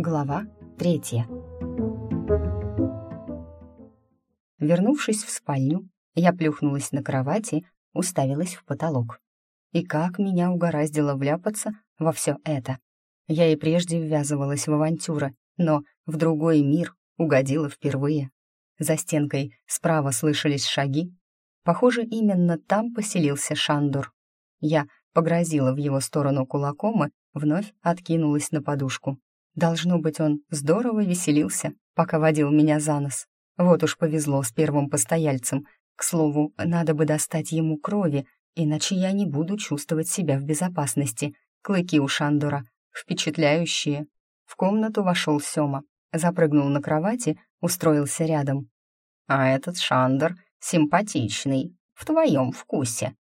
Глава третья. Вернувшись в спальню, я плюхнулась на кровати, уставилась в потолок. И как меня угораздило вляпаться во все это. Я и прежде ввязывалась в авантюры, но в другой мир угодила впервые. За стенкой справа слышались шаги. Похоже, именно там поселился Шандор. Я погрозила в его сторону кулаком и вновь откинулась на подушку. Должно быть, он здорово веселился, пока водил меня за нос. Вот уж повезло с первым постояльцем. К слову, надо бы достать ему крови, иначе я не буду чувствовать себя в безопасности. Клыки у Шандора впечатляющие. В комнату вошел Сёма, запрыгнул на кровати, устроился рядом. «А этот Шандор симпатичный, в твоем вкусе».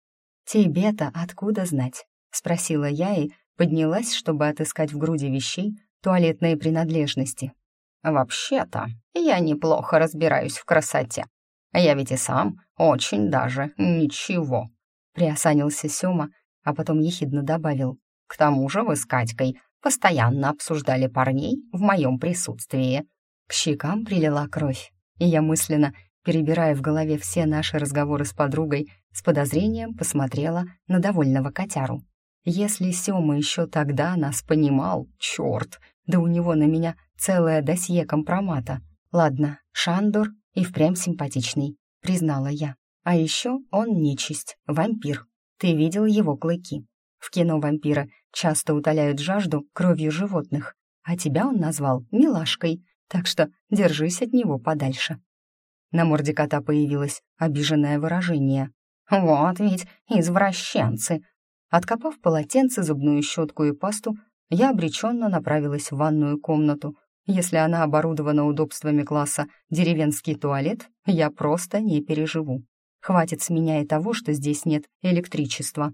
«Тебе-то откуда знать?» — спросила я и поднялась, чтобы отыскать в груди вещей туалетные принадлежности. «Вообще-то, я неплохо разбираюсь в красоте. Я ведь и сам очень даже ничего», — приосанился Сёма, а потом ехидно добавил. «К тому же вы с Катькой постоянно обсуждали парней в моем присутствии». К щекам прилила кровь, и я мысленно, перебирая в голове все наши разговоры с подругой, с подозрением посмотрела на довольного котяру. Если Сёма еще тогда нас понимал, черт, да у него на меня целое досье компромата. Ладно, Шандор и впрямь симпатичный, признала я. А еще он нечисть, вампир. Ты видел его клыки. В кино вампира часто утоляют жажду кровью животных, а тебя он назвал милашкой, так что держись от него подальше. На морде кота появилось обиженное выражение. «Вот ведь извращенцы!» Откопав полотенце, зубную щетку и пасту, я обреченно направилась в ванную комнату. Если она оборудована удобствами класса «деревенский туалет», я просто не переживу. Хватит с меня и того, что здесь нет электричества.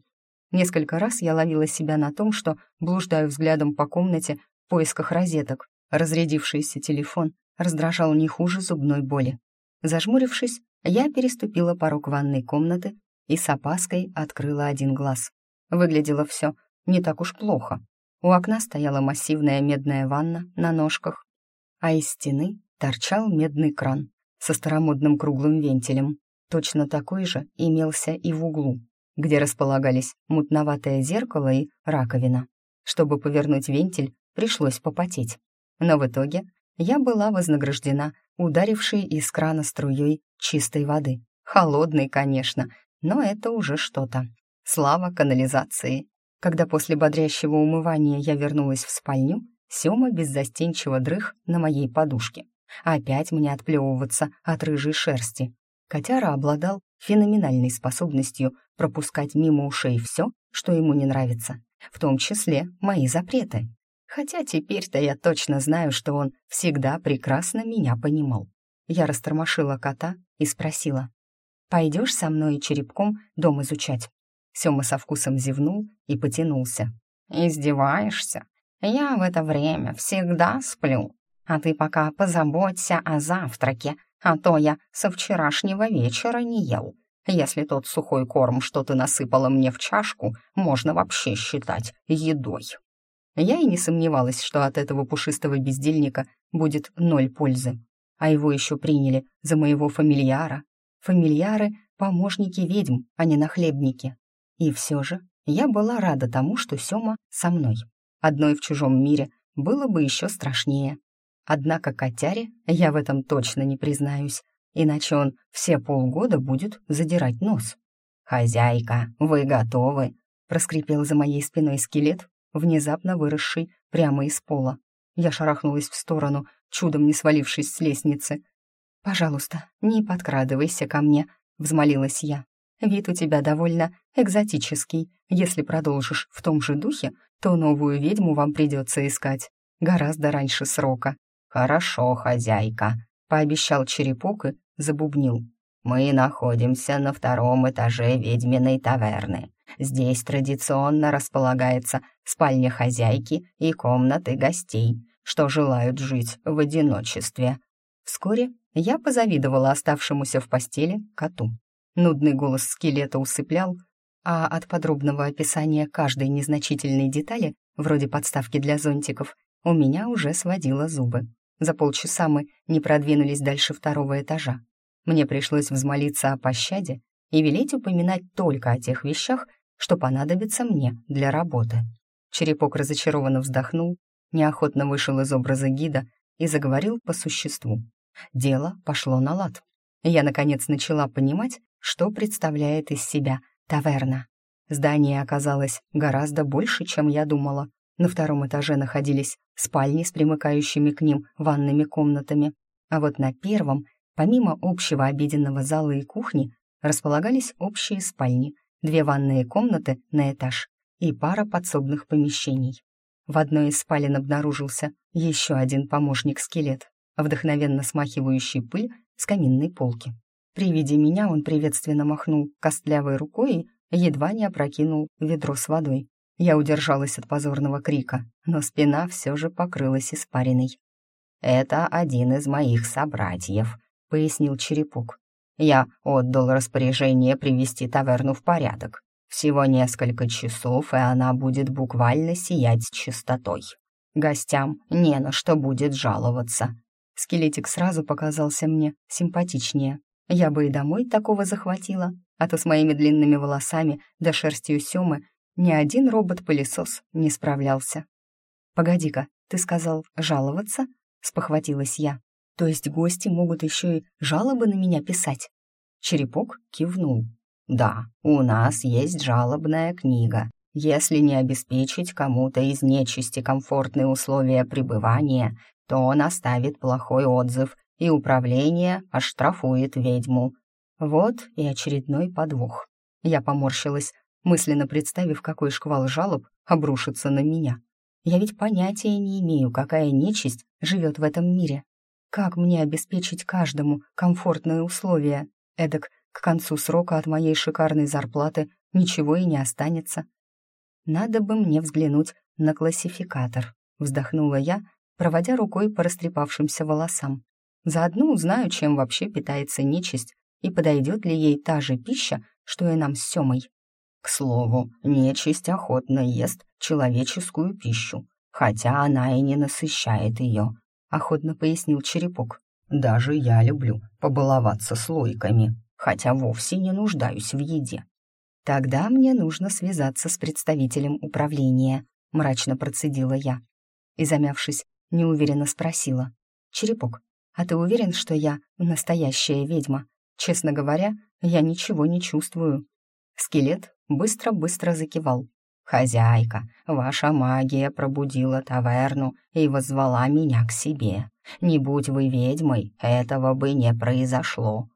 Несколько раз я ловила себя на том, что блуждаю взглядом по комнате в поисках розеток. Разрядившийся телефон раздражал не хуже зубной боли. Зажмурившись, я переступила порог ванной комнаты и с опаской открыла один глаз. Выглядело все не так уж плохо. У окна стояла массивная медная ванна на ножках, а из стены торчал медный кран со старомодным круглым вентилем. Точно такой же имелся и в углу, где располагались мутноватое зеркало и раковина. Чтобы повернуть вентиль, пришлось попотеть. Но в итоге я была вознаграждена ударившей из крана струей чистой воды. Холодной, конечно, но это уже что-то. Слава канализации. Когда после бодрящего умывания я вернулась в спальню, Сёма беззастенчиво дрых на моей подушке. Опять мне отплевываться от рыжей шерсти. Котяра обладал феноменальной способностью пропускать мимо ушей все, что ему не нравится, в том числе мои запреты. Хотя теперь-то я точно знаю, что он всегда прекрасно меня понимал. Я растормошила кота и спросила, «Пойдешь со мной черепком дом изучать?» Сёма со вкусом зевнул и потянулся. «Издеваешься? Я в это время всегда сплю. А ты пока позаботься о завтраке, а то я со вчерашнего вечера не ел. Если тот сухой корм, что ты насыпала мне в чашку, можно вообще считать едой». Я и не сомневалась, что от этого пушистого бездельника будет ноль пользы. А его еще приняли за моего фамильяра. Фамильяры — помощники ведьм, а не нахлебники. И все же я была рада тому, что Сёма со мной. Одной в чужом мире было бы еще страшнее. Однако котяре я в этом точно не признаюсь, иначе он все полгода будет задирать нос. «Хозяйка, вы готовы?» — проскрипел за моей спиной скелет, внезапно выросший прямо из пола. Я шарахнулась в сторону, чудом не свалившись с лестницы. «Пожалуйста, не подкрадывайся ко мне», — взмолилась я. Вид у тебя довольно экзотический. Если продолжишь в том же духе, то новую ведьму вам придется искать гораздо раньше срока». «Хорошо, хозяйка», — пообещал черепок и забубнил. «Мы находимся на втором этаже ведьминой таверны. Здесь традиционно располагается спальня хозяйки и комнаты гостей, что желают жить в одиночестве». Вскоре я позавидовала оставшемуся в постели коту. Нудный голос скелета усыплял, а от подробного описания каждой незначительной детали, вроде подставки для зонтиков, у меня уже сводило зубы. За полчаса мы не продвинулись дальше второго этажа. Мне пришлось взмолиться о пощаде и велеть упоминать только о тех вещах, что понадобится мне для работы. Черепок разочарованно вздохнул, неохотно вышел из образа гида и заговорил по существу. Дело пошло на лад. Я, наконец, начала понимать, что представляет из себя таверна. Здание оказалось гораздо больше, чем я думала. На втором этаже находились спальни с примыкающими к ним ванными комнатами, а вот на первом, помимо общего обеденного зала и кухни, располагались общие спальни, две ванные комнаты на этаж и пара подсобных помещений. В одной из спален обнаружился еще один помощник-скелет, вдохновенно смахивающий пыль с каминной полки. При виде меня он приветственно махнул костлявой рукой и едва не опрокинул ведро с водой. Я удержалась от позорного крика, но спина все же покрылась испариной. «Это один из моих собратьев», — пояснил Черепок. «Я отдал распоряжение привести таверну в порядок. Всего несколько часов, и она будет буквально сиять чистотой. Гостям не на что будет жаловаться». Скелетик сразу показался мне симпатичнее. Я бы и домой такого захватила, а то с моими длинными волосами да шерстью Семы ни один робот-пылесос не справлялся. «Погоди-ка, ты сказал жаловаться?» — спохватилась я. «То есть гости могут еще и жалобы на меня писать?» Черепок кивнул. «Да, у нас есть жалобная книга. Если не обеспечить кому-то из нечисти комфортные условия пребывания, то он оставит плохой отзыв, и управление оштрафует ведьму. Вот и очередной подвох. Я поморщилась, мысленно представив, какой шквал жалоб обрушится на меня. Я ведь понятия не имею, какая нечисть живет в этом мире. Как мне обеспечить каждому комфортные условия? Эдак к концу срока от моей шикарной зарплаты ничего и не останется. Надо бы мне взглянуть на классификатор, вздохнула я, проводя рукой по растрепавшимся волосам. Заодно узнаю, чем вообще питается нечисть и подойдет ли ей та же пища, что и нам с Семой. К слову, нечисть охотно ест человеческую пищу, хотя она и не насыщает ее, охотно пояснил Черепок. Даже я люблю побаловаться слойками, хотя вовсе не нуждаюсь в еде. Тогда мне нужно связаться с представителем управления, мрачно процедила я. И, замявшись, неуверенно спросила. «Черепок, а ты уверен, что я настоящая ведьма? Честно говоря, я ничего не чувствую». Скелет быстро-быстро закивал. «Хозяйка, ваша магия пробудила таверну и возвала меня к себе. Не будь вы ведьмой, этого бы не произошло».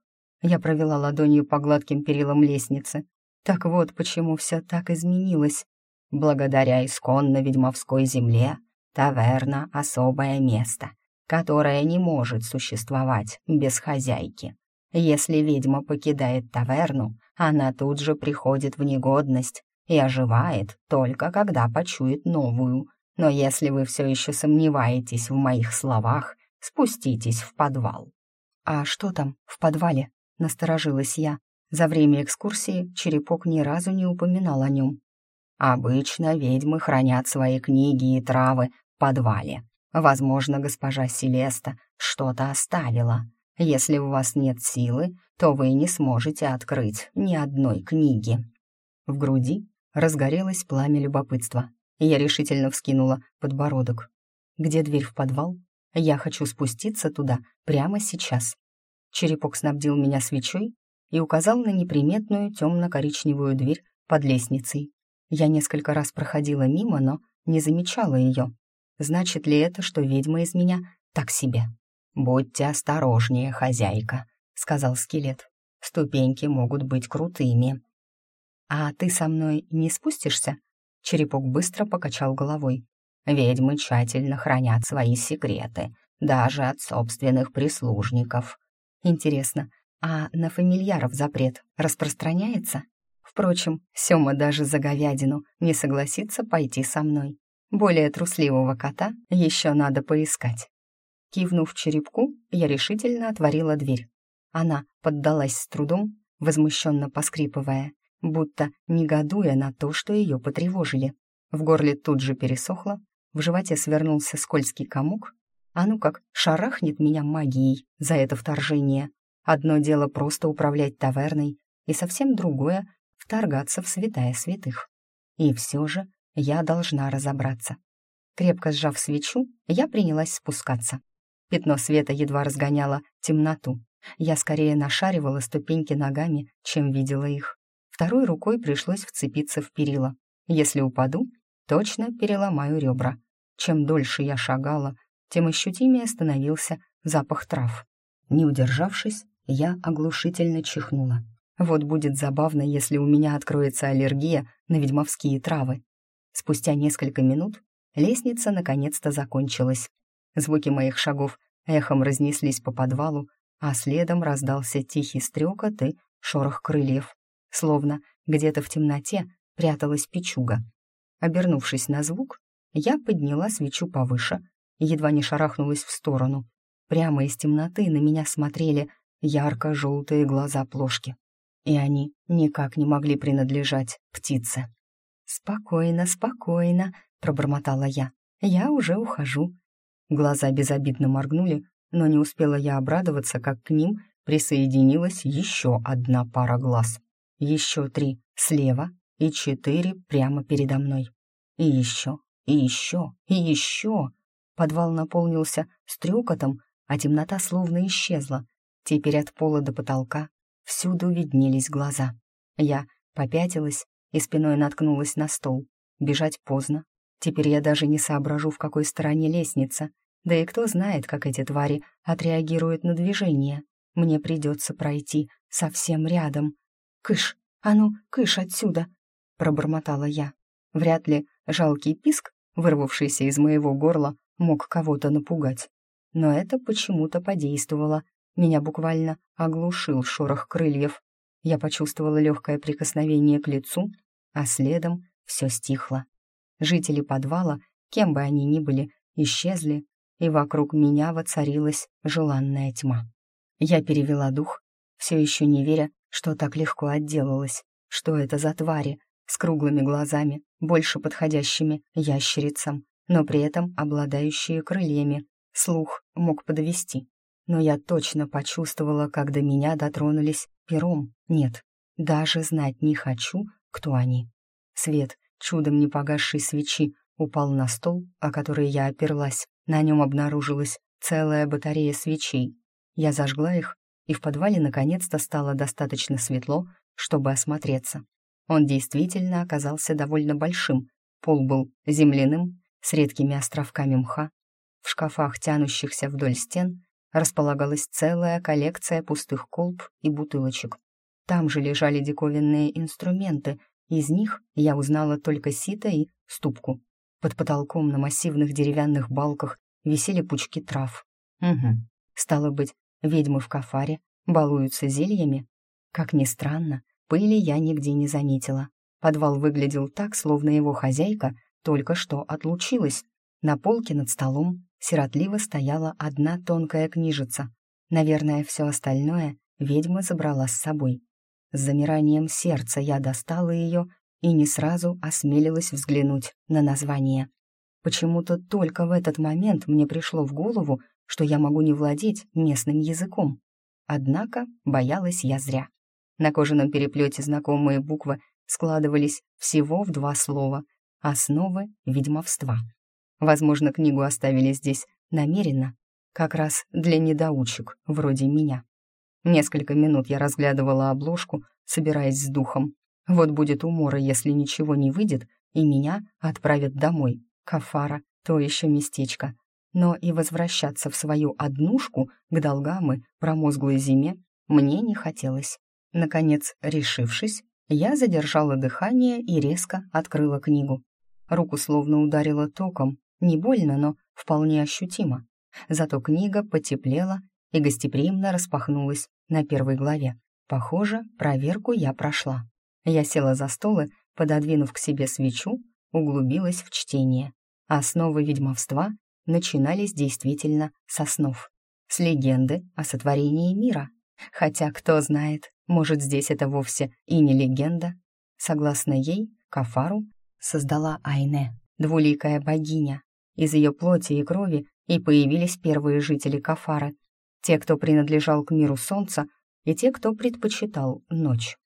Я провела ладонью по гладким перилам лестницы. Так вот, почему все так изменилось. Благодаря исконно ведьмовской земле таверна — особое место, которое не может существовать без хозяйки. Если ведьма покидает таверну, она тут же приходит в негодность и оживает только когда почует новую. Но если вы все еще сомневаетесь в моих словах, спуститесь в подвал». «А что там в подвале?» — насторожилась я. За время экскурсии Черепок ни разу не упоминал о нем. «Обычно ведьмы хранят свои книги и травы в подвале. Возможно, госпожа Селеста что-то оставила. Если у вас нет силы, то вы не сможете открыть ни одной книги». В груди разгорелось пламя любопытства, я решительно вскинула подбородок. «Где дверь в подвал? Я хочу спуститься туда прямо сейчас». Черепок снабдил меня свечой и указал на неприметную темно-коричневую дверь под лестницей. Я несколько раз проходила мимо, но не замечала ее. Значит ли это, что ведьма из меня так себе? «Будьте осторожнее, хозяйка», — сказал скелет. «Ступеньки могут быть крутыми». «А ты со мной не спустишься?» Черепок быстро покачал головой. «Ведьмы тщательно хранят свои секреты, даже от собственных прислужников». «Интересно, а на фамильяров запрет распространяется?» Впрочем, Сёма даже за говядину не согласится пойти со мной. Более трусливого кота еще надо поискать. Кивнув черепку, я решительно отворила дверь. Она поддалась с трудом, возмущенно поскрипывая, будто негодуя на то, что ее потревожили. В горле тут же пересохло, в животе свернулся скользкий комок, а ну как шарахнет меня магией за это вторжение. Одно дело просто управлять таверной, и совсем другое — вторгаться в святая святых. И все же я должна разобраться. Крепко сжав свечу, я принялась спускаться. Пятно света едва разгоняло темноту. Я скорее нашаривала ступеньки ногами, чем видела их. Второй рукой пришлось вцепиться в перила. Если упаду, точно переломаю ребра. Чем дольше я шагала, тем ощутимее становился запах трав. Не удержавшись, я оглушительно чихнула. Вот будет забавно, если у меня откроется аллергия на ведьмовские травы. Спустя несколько минут лестница наконец-то закончилась. Звуки моих шагов эхом разнеслись по подвалу, а следом раздался тихий стрекот и шорох крыльев. Словно где-то в темноте пряталась печуга. Обернувшись на звук, я подняла свечу повыше едва не шарахнулась в сторону. Прямо из темноты на меня смотрели ярко-желтые глаза плошки и они никак не могли принадлежать птице. «Спокойно, спокойно», — пробормотала я. «Я уже ухожу». Глаза безобидно моргнули, но не успела я обрадоваться, как к ним присоединилась еще одна пара глаз. Еще три слева и четыре прямо передо мной. И еще, и еще, и еще. Подвал наполнился стрекотом, а темнота словно исчезла. Теперь от пола до потолка Всюду виднелись глаза. Я попятилась и спиной наткнулась на стол. Бежать поздно. Теперь я даже не соображу, в какой стороне лестница. Да и кто знает, как эти твари отреагируют на движение. Мне придется пройти совсем рядом. «Кыш! А ну, кыш отсюда!» — пробормотала я. Вряд ли жалкий писк, вырвавшийся из моего горла, мог кого-то напугать. Но это почему-то подействовало, меня буквально оглушил шорох крыльев. Я почувствовала легкое прикосновение к лицу, а следом все стихло. Жители подвала, кем бы они ни были, исчезли, и вокруг меня воцарилась желанная тьма. Я перевела дух, все еще не веря, что так легко отделалась. Что это за твари с круглыми глазами, больше подходящими ящерицам, но при этом обладающие крыльями. Слух мог подвести но я точно почувствовала, как до меня дотронулись пером. Нет, даже знать не хочу, кто они. Свет, чудом не погасшей свечи, упал на стол, о который я оперлась. На нем обнаружилась целая батарея свечей. Я зажгла их, и в подвале наконец-то стало достаточно светло, чтобы осмотреться. Он действительно оказался довольно большим. Пол был земляным, с редкими островками мха. В шкафах, тянущихся вдоль стен, располагалась целая коллекция пустых колб и бутылочек. Там же лежали диковинные инструменты, из них я узнала только сито и ступку. Под потолком на массивных деревянных балках висели пучки трав. Угу. Стало быть, ведьмы в кафаре балуются зельями? Как ни странно, пыли я нигде не заметила. Подвал выглядел так, словно его хозяйка только что отлучилась. На полке над столом сиротливо стояла одна тонкая книжица. Наверное, все остальное ведьма забрала с собой. С замиранием сердца я достала ее и не сразу осмелилась взглянуть на название. Почему-то только в этот момент мне пришло в голову, что я могу не владеть местным языком. Однако боялась я зря. На кожаном переплете знакомые буквы складывались всего в два слова «Основы ведьмовства». Возможно, книгу оставили здесь намеренно, как раз для недоучек, вроде меня. Несколько минут я разглядывала обложку, собираясь с духом. Вот будет умора, если ничего не выйдет, и меня отправят домой. Кафара, то еще местечко. Но и возвращаться в свою однушку к долгам и промозглой зиме мне не хотелось. Наконец, решившись, я задержала дыхание и резко открыла книгу. Руку словно ударило током, не больно, но вполне ощутимо. Зато книга потеплела и гостеприимно распахнулась на первой главе. Похоже, проверку я прошла. Я села за стол и, пододвинув к себе свечу, углубилась в чтение. Основы ведьмовства начинались действительно со снов. С легенды о сотворении мира. Хотя, кто знает, может, здесь это вовсе и не легенда. Согласно ей, Кафару создала Айне, двуликая богиня, Из ее плоти и крови и появились первые жители Кафара, те, кто принадлежал к миру солнца, и те, кто предпочитал ночь.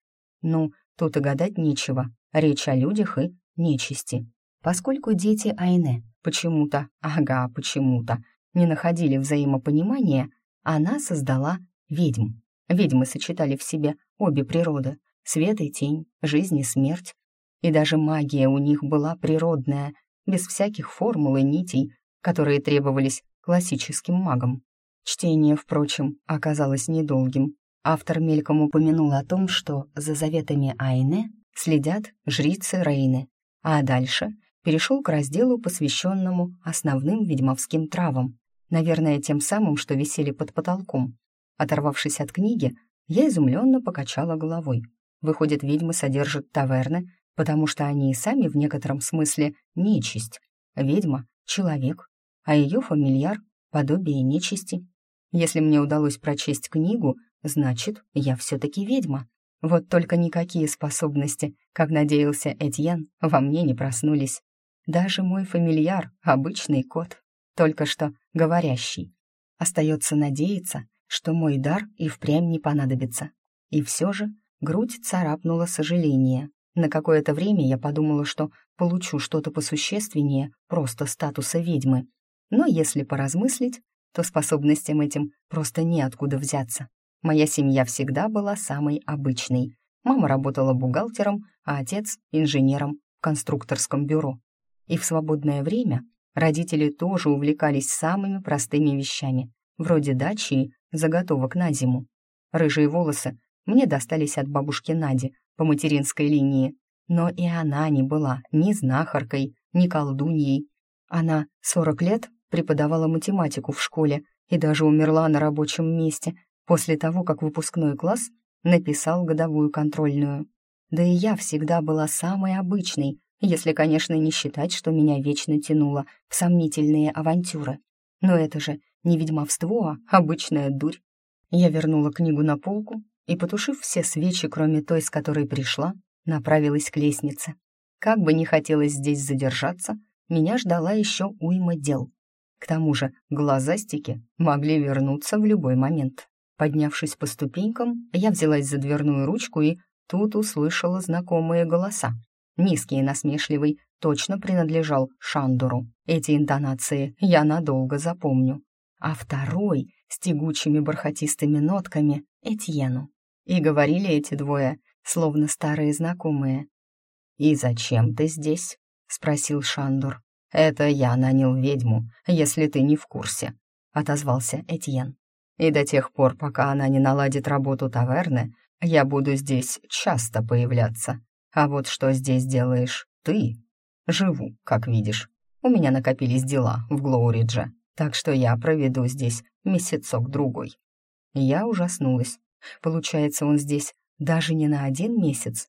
Ну, тут и гадать нечего, речь о людях и нечисти. Поскольку дети Айне почему-то, ага, почему-то, не находили взаимопонимания, она создала ведьм. Ведьмы сочетали в себе обе природы — свет и тень, жизнь и смерть. И даже магия у них была природная, без всяких формул и нитей, которые требовались классическим магам. Чтение, впрочем, оказалось недолгим. Автор мельком упомянул о том, что за заветами Айне следят жрицы Рейны, а дальше перешел к разделу, посвященному основным ведьмовским травам, наверное, тем самым, что висели под потолком. Оторвавшись от книги, я изумленно покачала головой. Выходит, ведьмы содержат таверны, потому что они и сами в некотором смысле нечисть. Ведьма — человек, а ее фамильяр — подобие нечисти. Если мне удалось прочесть книгу, значит, я все-таки ведьма. Вот только никакие способности, как надеялся Этьен, во мне не проснулись. Даже мой фамильяр — обычный кот, только что говорящий. Остается надеяться, что мой дар и впрямь не понадобится. И все же грудь царапнула сожаление. На какое-то время я подумала, что получу что-то посущественнее просто статуса ведьмы. Но если поразмыслить, то способностям этим просто неоткуда взяться. Моя семья всегда была самой обычной. Мама работала бухгалтером, а отец — инженером в конструкторском бюро. И в свободное время родители тоже увлекались самыми простыми вещами, вроде дачи и заготовок на зиму. Рыжие волосы мне достались от бабушки Нади по материнской линии, но и она не была ни знахаркой, ни колдуньей. Она 40 лет преподавала математику в школе и даже умерла на рабочем месте после того, как выпускной класс написал годовую контрольную. Да и я всегда была самой обычной, если, конечно, не считать, что меня вечно тянуло в сомнительные авантюры. Но это же не ведьмовство, а обычная дурь. Я вернула книгу на полку и, потушив все свечи, кроме той, с которой пришла, направилась к лестнице. Как бы не хотелось здесь задержаться, меня ждала еще уйма дел. К тому же глазастики могли вернуться в любой момент. Поднявшись по ступенькам, я взялась за дверную ручку и тут услышала знакомые голоса. Низкий и насмешливый точно принадлежал Шандуру. Эти интонации я надолго запомню. А второй с тягучими бархатистыми нотками — Этьену. И говорили эти двое, словно старые знакомые. «И зачем ты здесь?» — спросил Шандур. «Это я нанял ведьму, если ты не в курсе», — отозвался Этьен. «И до тех пор, пока она не наладит работу таверны, я буду здесь часто появляться. А вот что здесь делаешь ты? Живу, как видишь. У меня накопились дела в Глоуридже, так что я проведу здесь месяцок-другой». Я ужаснулась. Получается, он здесь даже не на один месяц.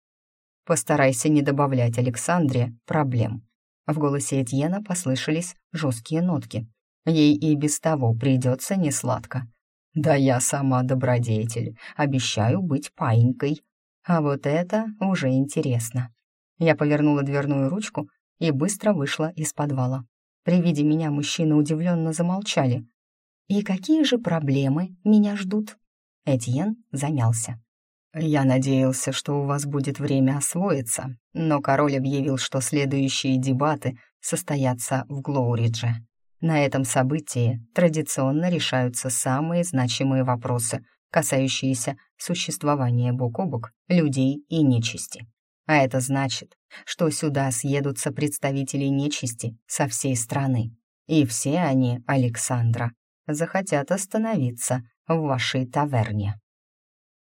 Постарайся не добавлять Александре проблем. В голосе Этьена послышались жесткие нотки. Ей и без того придется несладко. Да я сама добродетель, обещаю быть паинькой. А вот это уже интересно. Я повернула дверную ручку и быстро вышла из подвала. При виде меня мужчины удивленно замолчали. «И какие же проблемы меня ждут?» Этьен замялся. «Я надеялся, что у вас будет время освоиться, но король объявил, что следующие дебаты состоятся в Глоуридже. На этом событии традиционно решаются самые значимые вопросы, касающиеся существования бок о бок людей и нечисти. А это значит, что сюда съедутся представители нечисти со всей страны. И все они, Александра, захотят остановиться в вашей таверне.